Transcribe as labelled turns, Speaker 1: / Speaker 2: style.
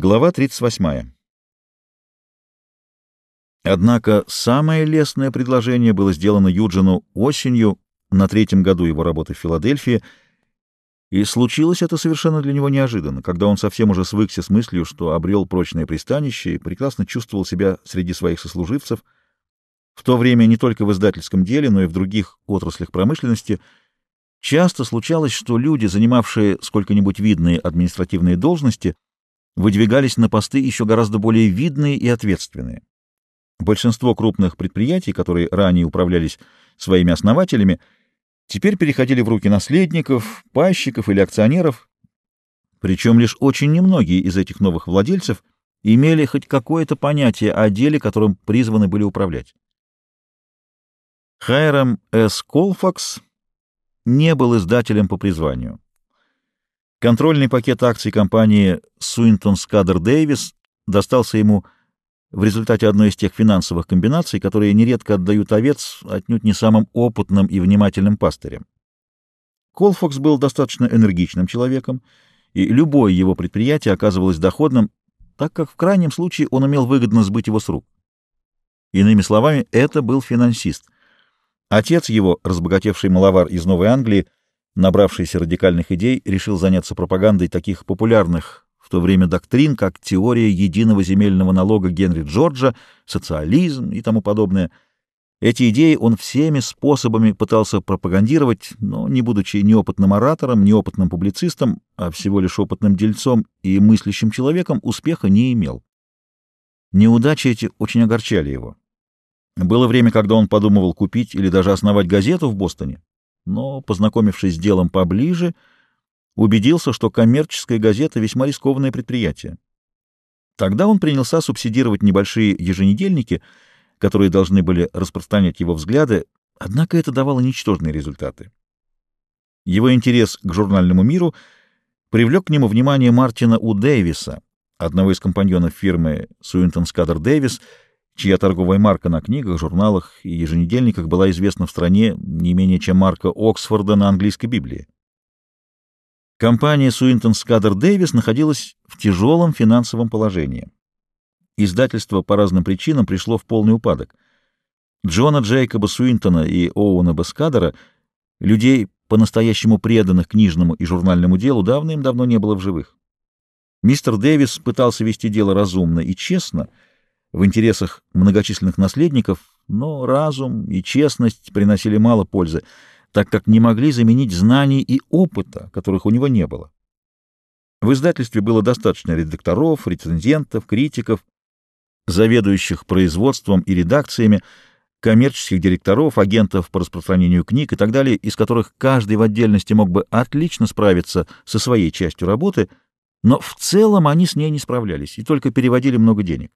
Speaker 1: Глава 38. Однако самое лестное предложение было сделано Юджину осенью на третьем году его работы в Филадельфии, и случилось это совершенно для него неожиданно, когда он совсем уже свыкся с мыслью, что обрел прочное пристанище и прекрасно чувствовал себя среди своих сослуживцев. В то время не только в издательском деле, но и в других отраслях промышленности часто случалось, что люди, занимавшие сколько-нибудь видные административные должности, выдвигались на посты еще гораздо более видные и ответственные. Большинство крупных предприятий, которые ранее управлялись своими основателями, теперь переходили в руки наследников, пайщиков или акционеров, причем лишь очень немногие из этих новых владельцев имели хоть какое-то понятие о деле, которым призваны были управлять. Хайрам С. Колфакс не был издателем по призванию. Контрольный пакет акций компании Суинтон Скадер Дэвис достался ему в результате одной из тех финансовых комбинаций, которые нередко отдают овец отнюдь не самым опытным и внимательным пастырям. Колфокс был достаточно энергичным человеком, и любое его предприятие оказывалось доходным, так как в крайнем случае он умел выгодно сбыть его с рук. Иными словами, это был финансист. Отец его, разбогатевший маловар из Новой Англии, набравшийся радикальных идей, решил заняться пропагандой таких популярных в то время доктрин, как теория единого земельного налога Генри Джорджа, социализм и тому подобное. Эти идеи он всеми способами пытался пропагандировать, но, не будучи неопытным оратором, неопытным публицистом, а всего лишь опытным дельцом и мыслящим человеком, успеха не имел. Неудачи эти очень огорчали его. Было время, когда он подумывал купить или даже основать газету в Бостоне, но, познакомившись с делом поближе, убедился, что коммерческая газета — весьма рискованное предприятие. Тогда он принялся субсидировать небольшие еженедельники, которые должны были распространять его взгляды, однако это давало ничтожные результаты. Его интерес к журнальному миру привлек к нему внимание Мартина У. Дэвиса, одного из компаньонов фирмы Суинтон Скадер Дэвис, чья торговая марка на книгах, журналах и еженедельниках была известна в стране не менее чем марка Оксфорда на английской Библии. Компания Суинтон Скадер Дэвис находилась в тяжелом финансовом положении. Издательство по разным причинам пришло в полный упадок. Джона Джейкоба Суинтона и Оуэна Баскадера, людей, по-настоящему преданных книжному и журнальному делу, давным-давно не было в живых. Мистер Дэвис пытался вести дело разумно и честно — в интересах многочисленных наследников, но разум и честность приносили мало пользы, так как не могли заменить знаний и опыта, которых у него не было. В издательстве было достаточно редакторов, рецензентов, критиков, заведующих производством и редакциями, коммерческих директоров, агентов по распространению книг и так далее, из которых каждый в отдельности мог бы отлично справиться со своей частью работы, но в целом они с ней не справлялись и только переводили много денег.